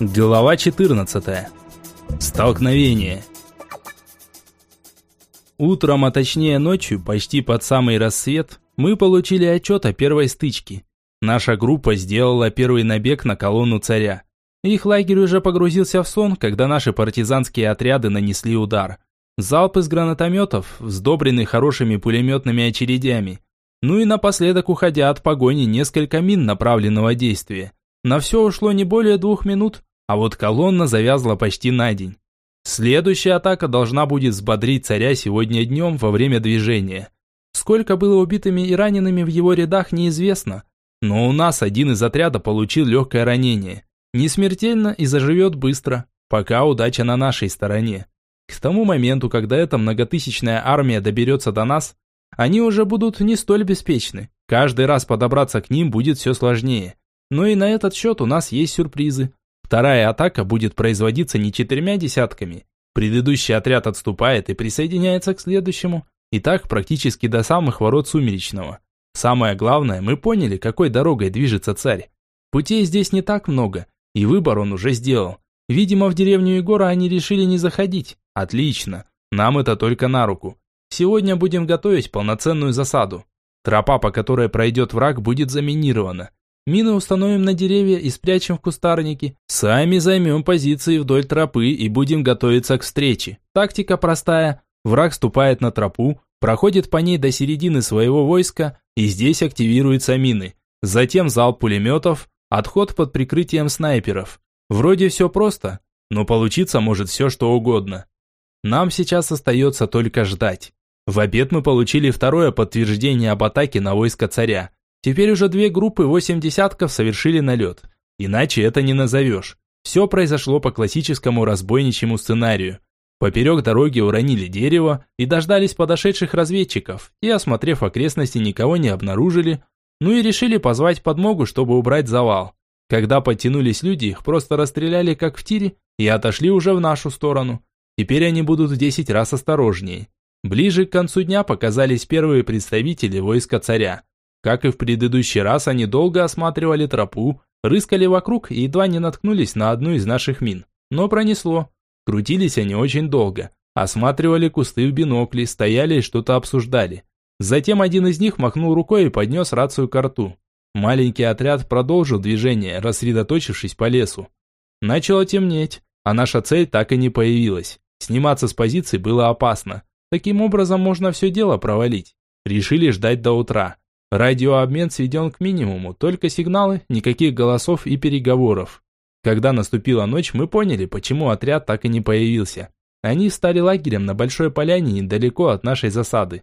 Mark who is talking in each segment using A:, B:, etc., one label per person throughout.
A: Глава 14. Столкновение. Утром, а точнее ночью, почти под самый рассвет, мы получили отчет о первой стычке. Наша группа сделала первый набег на колонну царя. Их лагерь уже погрузился в сон, когда наши партизанские отряды нанесли удар. Залп из гранатометов, сдобренный хорошими пулеметными очередями. Ну и напоследок, уходя от погони, несколько мин направленного действия. На все ушло не более двух минут, а вот колонна завязла почти на день. Следующая атака должна будет взбодрить царя сегодня днем во время движения. Сколько было убитыми и ранеными в его рядах, неизвестно. Но у нас один из отряда получил легкое ранение. Не смертельно и заживет быстро, пока удача на нашей стороне. К тому моменту, когда эта многотысячная армия доберется до нас, они уже будут не столь беспечны. Каждый раз подобраться к ним будет все сложнее. Но и на этот счет у нас есть сюрпризы. Вторая атака будет производиться не четырьмя десятками. Предыдущий отряд отступает и присоединяется к следующему. И так практически до самых ворот Сумеречного. Самое главное, мы поняли, какой дорогой движется царь. Путей здесь не так много, и выбор он уже сделал. Видимо, в деревню Егора они решили не заходить. Отлично. Нам это только на руку. Сегодня будем готовить полноценную засаду. Тропа, по которой пройдет враг, будет заминирована. Мины установим на деревья и спрячем в кустарнике. Сами займем позиции вдоль тропы и будем готовиться к встрече. Тактика простая. Враг ступает на тропу, проходит по ней до середины своего войска, и здесь активируются мины. Затем залп пулеметов, отход под прикрытием снайперов. Вроде все просто, но получиться может все что угодно. Нам сейчас остается только ждать. В обед мы получили второе подтверждение об атаке на войско царя. Теперь уже две группы восемь десятков совершили налет. Иначе это не назовешь. Все произошло по классическому разбойничьему сценарию. Поперек дороги уронили дерево и дождались подошедших разведчиков, и, осмотрев окрестности, никого не обнаружили, ну и решили позвать подмогу, чтобы убрать завал. Когда подтянулись люди, их просто расстреляли как в тире и отошли уже в нашу сторону. Теперь они будут в 10 раз осторожнее. Ближе к концу дня показались первые представители войска царя. Как и в предыдущий раз, они долго осматривали тропу, рыскали вокруг и едва не наткнулись на одну из наших мин. Но пронесло. Крутились они очень долго. Осматривали кусты в бинокли, стояли и что-то обсуждали. Затем один из них махнул рукой и поднес рацию к рту. Маленький отряд продолжил движение, рассредоточившись по лесу. Начало темнеть, а наша цель так и не появилась. Сниматься с позиции было опасно. Таким образом можно все дело провалить. Решили ждать до утра. Радиообмен сведен к минимуму, только сигналы, никаких голосов и переговоров. Когда наступила ночь, мы поняли, почему отряд так и не появился. Они стали лагерем на большой поляне недалеко от нашей засады.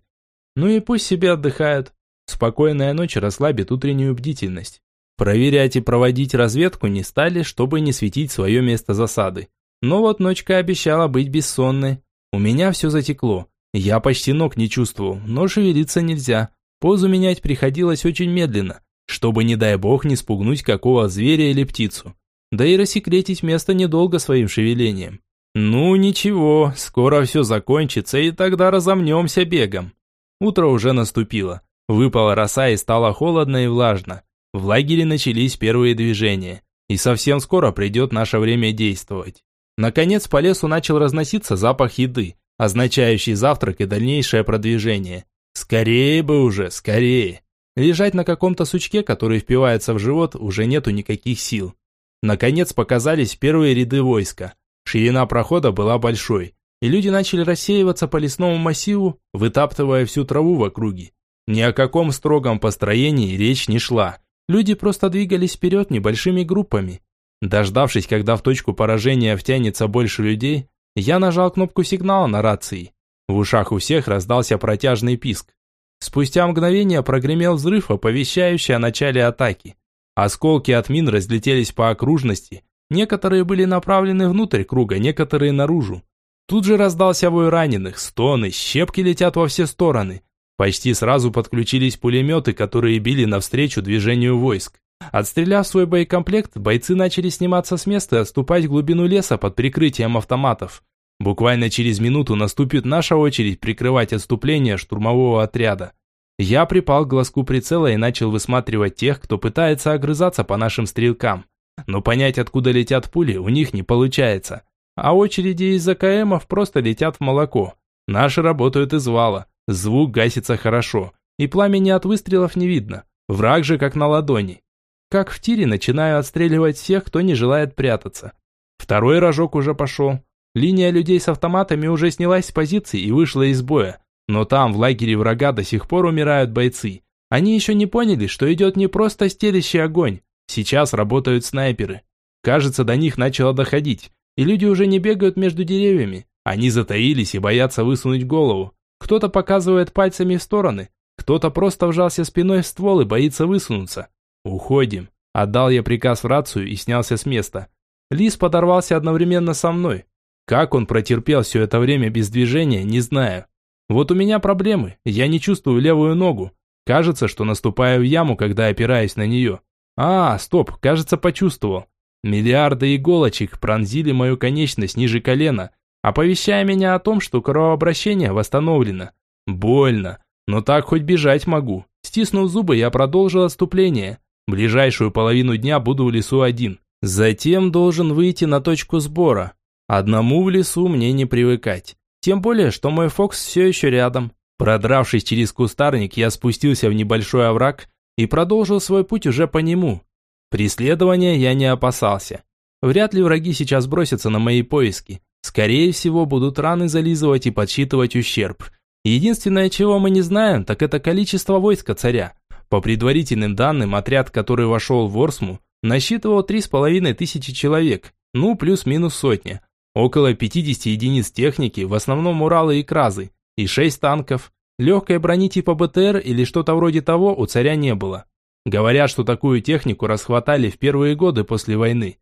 A: Ну и пусть себе отдыхают. Спокойная ночь расслабит утреннюю бдительность. Проверять и проводить разведку не стали, чтобы не светить свое место засады. Но вот ночка обещала быть бессонной. У меня все затекло. Я почти ног не чувствовал, но шевелиться нельзя. Позу менять приходилось очень медленно, чтобы, не дай бог, не спугнуть какого зверя или птицу. Да и рассекретить место недолго своим шевелением. Ну ничего, скоро все закончится, и тогда разомнемся бегом. Утро уже наступило. Выпала роса и стало холодно и влажно. В лагере начались первые движения. И совсем скоро придет наше время действовать. Наконец по лесу начал разноситься запах еды, означающий завтрак и дальнейшее продвижение. Скорее бы уже, скорее. Лежать на каком-то сучке, который впивается в живот, уже нету никаких сил. Наконец показались первые ряды войска. Ширина прохода была большой, и люди начали рассеиваться по лесному массиву, вытаптывая всю траву в округе. Ни о каком строгом построении речь не шла. Люди просто двигались вперед небольшими группами. Дождавшись, когда в точку поражения втянется больше людей, я нажал кнопку сигнала на рации. В ушах у всех раздался протяжный писк. Спустя мгновение прогремел взрыв, оповещающий о начале атаки. Осколки от мин разлетелись по окружности. Некоторые были направлены внутрь круга, некоторые наружу. Тут же раздался вой раненых, стоны, щепки летят во все стороны. Почти сразу подключились пулеметы, которые били навстречу движению войск. Отстреляв свой боекомплект, бойцы начали сниматься с места и отступать в глубину леса под прикрытием автоматов. Буквально через минуту наступит наша очередь прикрывать отступление штурмового отряда. Я припал к глазку прицела и начал высматривать тех, кто пытается огрызаться по нашим стрелкам. но понять, откуда летят пули, у них не получается. А очереди из АКМов просто летят в молоко. Наши работают из вала, звук гасится хорошо, и пламени от выстрелов не видно. Враг же как на ладони. Как в тире начинаю отстреливать всех, кто не желает прятаться. Второй рожок уже пошел. Линия людей с автоматами уже снялась с позиции и вышла из боя. Но там, в лагере врага, до сих пор умирают бойцы. Они еще не поняли, что идет не просто стелящий огонь. Сейчас работают снайперы. Кажется, до них начало доходить. И люди уже не бегают между деревьями. Они затаились и боятся высунуть голову. Кто-то показывает пальцами в стороны, кто-то просто вжался спиной в ствол и боится высунуться. «Уходим», – отдал я приказ в рацию и снялся с места. Лис подорвался одновременно со мной. Как он протерпел все это время без движения, не знаю. Вот у меня проблемы, я не чувствую левую ногу. Кажется, что наступаю в яму, когда опираюсь на нее. А, стоп, кажется, почувствовал. Миллиарды иголочек пронзили мою конечность ниже колена, оповещая меня о том, что кровообращение восстановлено. Больно, но так хоть бежать могу. Стиснув зубы, я продолжил отступление. Ближайшую половину дня буду в лесу один. Затем должен выйти на точку сбора. Одному в лесу мне не привыкать. Тем более, что мой Фокс все еще рядом. Продравшись через кустарник, я спустился в небольшой овраг и продолжил свой путь уже по нему. Преследования я не опасался. Вряд ли враги сейчас бросятся на мои поиски. Скорее всего, будут раны зализывать и подсчитывать ущерб. Единственное, чего мы не знаем, так это количество войска царя. По предварительным данным, отряд, который вошел в Орсму, насчитывал три с половиной тысячи человек, ну плюс-минус сотня. Около 50 единиц техники, в основном Уралы и Кразы, и 6 танков. Легкой брони типа БТР или что-то вроде того у царя не было. Говорят, что такую технику расхватали в первые годы после войны.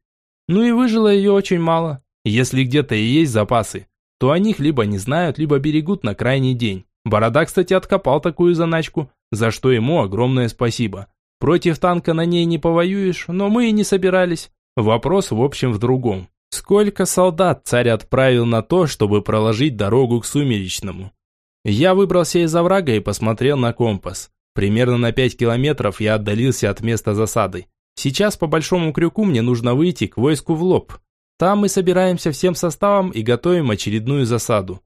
A: Ну и выжило ее очень мало. Если где-то и есть запасы, то о них либо не знают, либо берегут на крайний день. Борода, кстати, откопал такую заначку, за что ему огромное спасибо. Против танка на ней не повоюешь, но мы и не собирались. Вопрос, в общем, в другом. Сколько солдат царь отправил на то, чтобы проложить дорогу к Сумеречному? Я выбрался из оврага и посмотрел на компас. Примерно на 5 километров я отдалился от места засады. Сейчас по большому крюку мне нужно выйти к войску в лоб. Там мы собираемся всем составом и готовим очередную засаду.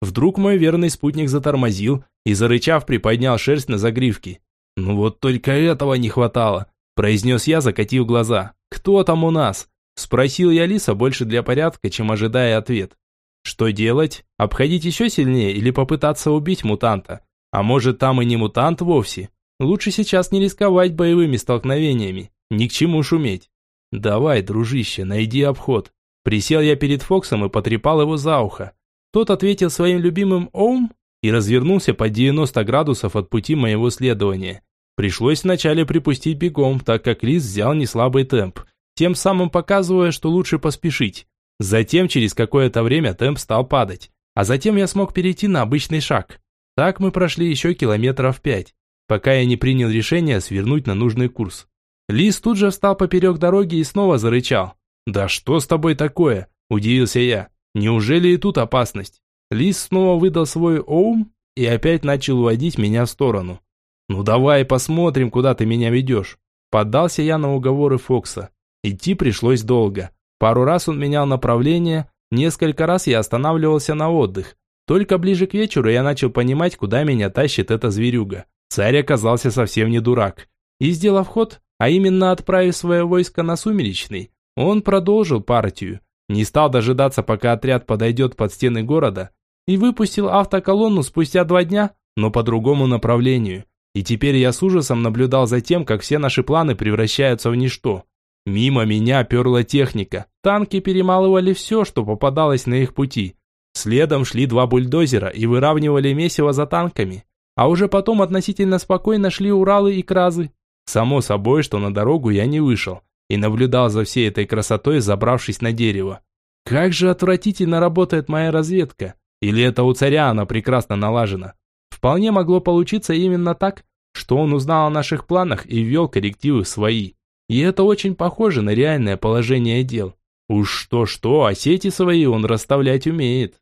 A: Вдруг мой верный спутник затормозил и, зарычав, приподнял шерсть на загривке. «Ну вот только этого не хватало», – произнес я, закатив глаза. «Кто там у нас?» – спросил я Лиса больше для порядка, чем ожидая ответ. «Что делать? Обходить еще сильнее или попытаться убить мутанта? А может, там и не мутант вовсе? Лучше сейчас не рисковать боевыми столкновениями. Ни к чему шуметь. «Давай, дружище, найди обход». Присел я перед Фоксом и потрепал его за ухо. Тот ответил своим любимым «Оум» и развернулся по 90 градусов от пути моего следования. Пришлось вначале припустить бегом, так как Лис взял неслабый темп, тем самым показывая, что лучше поспешить. Затем через какое-то время темп стал падать, а затем я смог перейти на обычный шаг. Так мы прошли еще километров пять, пока я не принял решение свернуть на нужный курс. Лис тут же встал поперек дороги и снова зарычал. «Да что с тобой такое?» – удивился я. «Неужели и тут опасность?» Лис снова выдал свой оум и опять начал уводить меня в сторону. «Ну давай посмотрим, куда ты меня ведешь». Поддался я на уговоры Фокса. Идти пришлось долго. Пару раз он менял направление, несколько раз я останавливался на отдых. Только ближе к вечеру я начал понимать, куда меня тащит эта зверюга. Царь оказался совсем не дурак. И сделав ход, а именно отправив свое войско на Сумеречный, он продолжил партию, не стал дожидаться, пока отряд подойдет под стены города, и выпустил автоколонну спустя два дня, но по другому направлению. И теперь я с ужасом наблюдал за тем, как все наши планы превращаются в ничто. Мимо меня перла техника, танки перемалывали все, что попадалось на их пути. Следом шли два бульдозера и выравнивали месиво за танками. А уже потом относительно спокойно шли Уралы и Кразы. Само собой, что на дорогу я не вышел и наблюдал за всей этой красотой, забравшись на дерево. Как же отвратительно работает моя разведка. Или это у царя она прекрасно налажена. Вполне могло получиться именно так, что он узнал о наших планах и ввел коррективы свои. И это очень похоже на реальное положение дел. Уж что-что, а сети свои он расставлять умеет.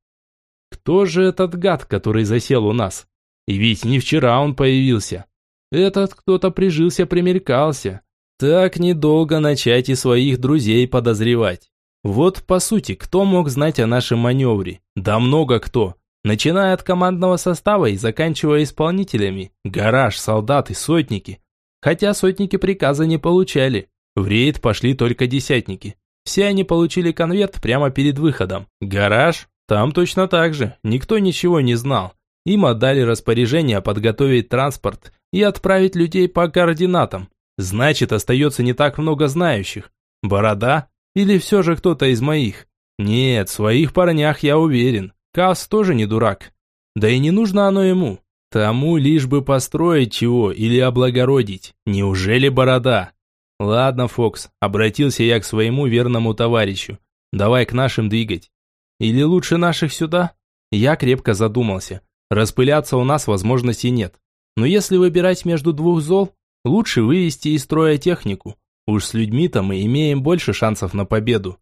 A: Кто же этот гад, который засел у нас? И ведь не вчера он появился. Этот кто-то прижился, примелькался. Так недолго начать и своих друзей подозревать. Вот, по сути, кто мог знать о нашем маневре? Да много кто. Начиная от командного состава и заканчивая исполнителями. Гараж, солдаты, сотники. Хотя сотники приказа не получали. В рейд пошли только десятники. Все они получили конверт прямо перед выходом. Гараж? Там точно так же. Никто ничего не знал. Им отдали распоряжение подготовить транспорт и отправить людей по координатам. Значит, остается не так много знающих. Борода? Или все же кто-то из моих? Нет, в своих парнях я уверен. Кавс тоже не дурак. Да и не нужно оно ему. Тому лишь бы построить чего или облагородить. Неужели борода? Ладно, Фокс, обратился я к своему верному товарищу. Давай к нашим двигать. Или лучше наших сюда? Я крепко задумался. Распыляться у нас возможности нет. Но если выбирать между двух зол, лучше вывести из строя технику. Уж с людьми-то мы имеем больше шансов на победу.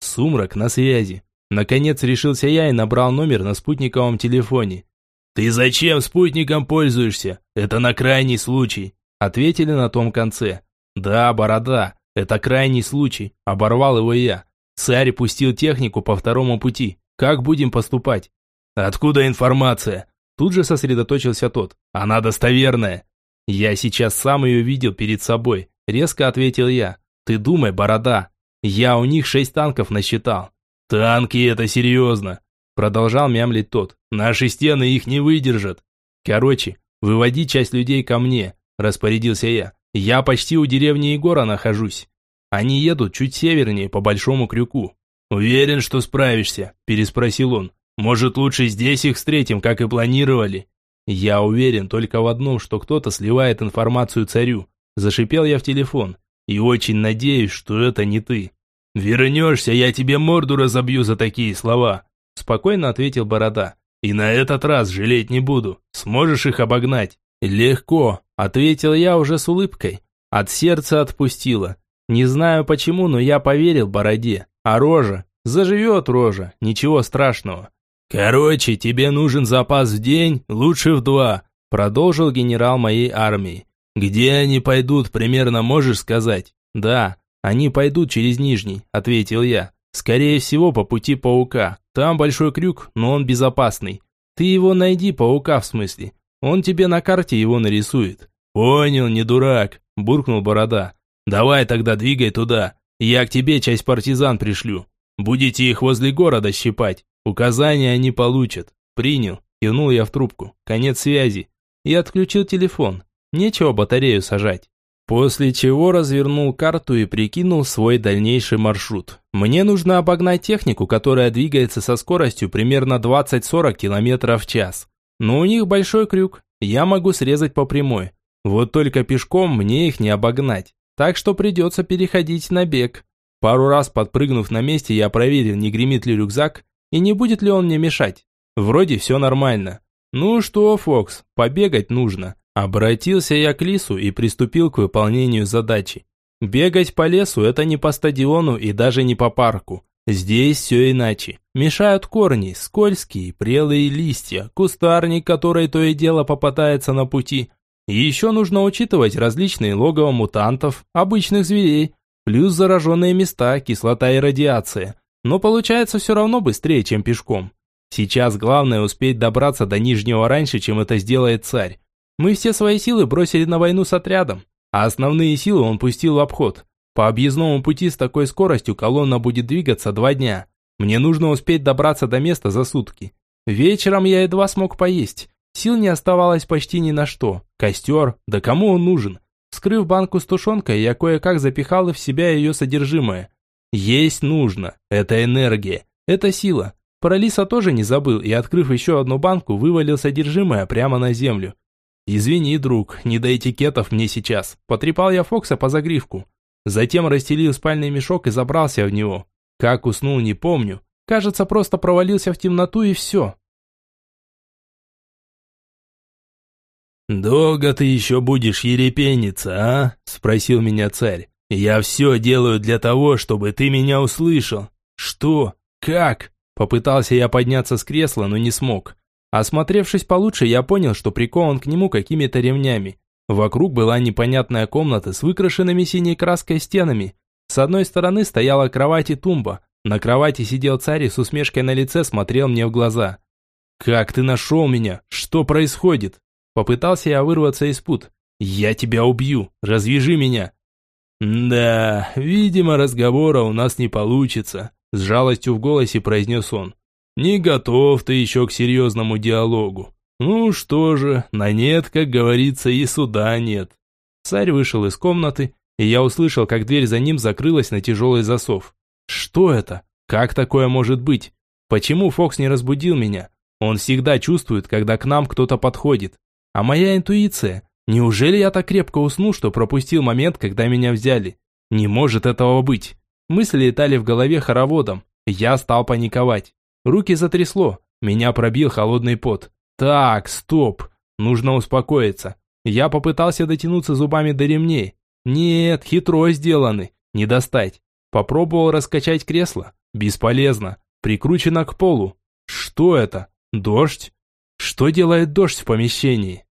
A: Сумрак на связи. Наконец решился я и набрал номер на спутниковом телефоне. «Ты зачем спутником пользуешься? Это на крайний случай», ответили на том конце. «Да, борода, это крайний случай», оборвал его я. Царь пустил технику по второму пути. Как будем поступать? «Откуда информация?» Тут же сосредоточился тот. «Она достоверная». «Я сейчас сам ее видел перед собой», резко ответил я. «Ты думай, борода. Я у них шесть танков насчитал». «Танки это серьезно», продолжал мямлить тот. «Наши стены их не выдержат». «Короче, выводи часть людей ко мне», распорядился я. «Я почти у деревни Егора нахожусь. Они едут чуть севернее по Большому Крюку». «Уверен, что справишься?» переспросил он. Может, лучше здесь их встретим, как и планировали? Я уверен только в одном, что кто-то сливает информацию царю. Зашипел я в телефон. И очень надеюсь, что это не ты. Вернешься, я тебе морду разобью за такие слова. Спокойно ответил Борода. И на этот раз жалеть не буду. Сможешь их обогнать? Легко, ответил я уже с улыбкой. От сердца отпустила. Не знаю почему, но я поверил Бороде. А рожа? Заживет рожа, ничего страшного. «Короче, тебе нужен запас в день, лучше в два», продолжил генерал моей армии. «Где они пойдут, примерно можешь сказать?» «Да, они пойдут через Нижний», ответил я. «Скорее всего, по пути паука. Там большой крюк, но он безопасный. Ты его найди, паука в смысле. Он тебе на карте его нарисует». «Понял, не дурак», буркнул Борода. «Давай тогда двигай туда. Я к тебе часть партизан пришлю. Будете их возле города щипать. Указания они получат. Принял. Кивнул я в трубку. Конец связи. И отключил телефон. Нечего батарею сажать. После чего развернул карту и прикинул свой дальнейший маршрут. Мне нужно обогнать технику, которая двигается со скоростью примерно 20-40 км в час. Но у них большой крюк. Я могу срезать по прямой. Вот только пешком мне их не обогнать. Так что придется переходить на бег. Пару раз подпрыгнув на месте, я проверил, не гремит ли рюкзак, и не будет ли он мне мешать? Вроде все нормально. Ну что, Фокс, побегать нужно. Обратился я к Лису и приступил к выполнению задачи. Бегать по лесу – это не по стадиону и даже не по парку. Здесь все иначе. Мешают корни, скользкие, прелые листья, кустарник, который то и дело попадается на пути. Еще нужно учитывать различные логово мутантов, обычных зверей, плюс зараженные места, кислота и радиация но получается все равно быстрее, чем пешком. Сейчас главное успеть добраться до Нижнего раньше, чем это сделает царь. Мы все свои силы бросили на войну с отрядом, а основные силы он пустил в обход. По объездному пути с такой скоростью колонна будет двигаться два дня. Мне нужно успеть добраться до места за сутки. Вечером я едва смог поесть. Сил не оставалось почти ни на что. Костер, да кому он нужен? Вскрыв банку с тушенкой, я кое-как запихал в себя ее содержимое. Есть нужно. Это энергия. Это сила. Про лиса тоже не забыл и, открыв еще одну банку, вывалил содержимое прямо на землю. «Извини, друг, не до этикетов мне сейчас». Потрепал я Фокса по загривку. Затем расстелил спальный мешок и забрался в него. Как уснул, не помню. Кажется, просто провалился в темноту и все.
B: «Долго ты еще будешь ерепениться, а?» – спросил меня царь. «Я все делаю для того, чтобы ты меня услышал».
A: «Что? Как?» Попытался я подняться с кресла, но не смог. Осмотревшись получше, я понял, что прикован к нему какими-то ремнями. Вокруг была непонятная комната с выкрашенными синей краской стенами. С одной стороны стояла кровать и тумба. На кровати сидел царь и с усмешкой на лице смотрел мне в глаза. «Как ты нашел меня? Что происходит?» Попытался я вырваться из пут. «Я тебя убью! Развяжи меня!» «Да, видимо, разговора у нас не получится», с жалостью в голосе произнес он. «Не готов ты еще к серьезному диалогу. Ну что же, на нет, как говорится, и суда нет». Царь вышел из комнаты, и я услышал, как дверь за ним закрылась на тяжелый засов. «Что это? Как такое может быть? Почему Фокс не разбудил меня? Он всегда чувствует, когда к нам кто-то подходит. А моя интуиция? Неужели я так крепко усну, что пропустил момент, когда меня взяли? Не может этого быть. Мысли летали в голове хороводом. Я стал паниковать. Руки затрясло. Меня пробил холодный пот. Так, стоп. Нужно успокоиться. Я попытался дотянуться зубами до ремней. Нет, хитро сделаны. Не достать. Попробовал раскачать кресло. Бесполезно. Прикручено к полу. Что это? Дождь? Что делает дождь в помещении?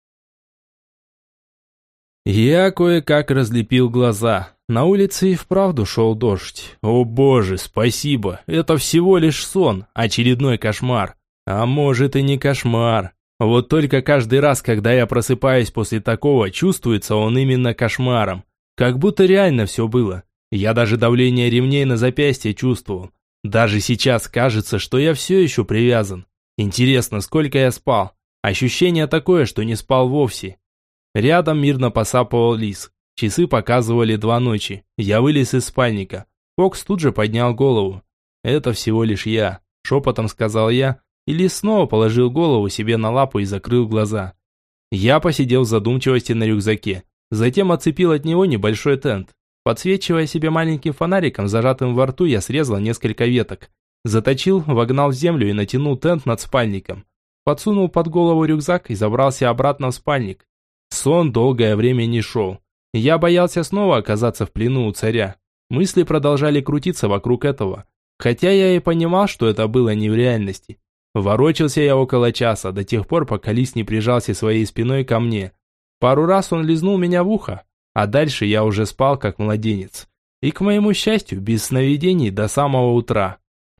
A: Я кое-как разлепил глаза. На улице и вправду шел дождь. О боже, спасибо. Это всего лишь сон, очередной кошмар. А может и не кошмар. Вот только каждый раз, когда я просыпаюсь после такого, чувствуется он именно кошмаром. Как будто реально все было. Я даже давление ремней на запястье чувствовал. Даже сейчас кажется, что я все еще привязан. Интересно, сколько я спал? Ощущение такое, что не спал вовсе. Рядом мирно посапывал лис. Часы показывали два ночи. Я вылез из спальника. Фокс тут же поднял голову. «Это всего лишь я», – шепотом сказал я, и лис снова положил голову себе на лапу и закрыл глаза. Я посидел в задумчивости на рюкзаке. Затем отцепил от него небольшой тент. Подсвечивая себе маленьким фонариком, зажатым во рту, я срезал несколько веток. Заточил, вогнал в землю и натянул тент над спальником. Подсунул под голову рюкзак и забрался обратно в спальник. Сон долгое время не шел. Я боялся снова оказаться в плену у царя. Мысли продолжали крутиться вокруг этого. Хотя я и понимал, что это было не в реальности. Ворочался я около часа, до тех пор, пока лис не прижался своей спиной ко мне. Пару раз он лизнул меня в ухо, а дальше я уже спал как младенец. И, к моему счастью, без сновидений до самого утра.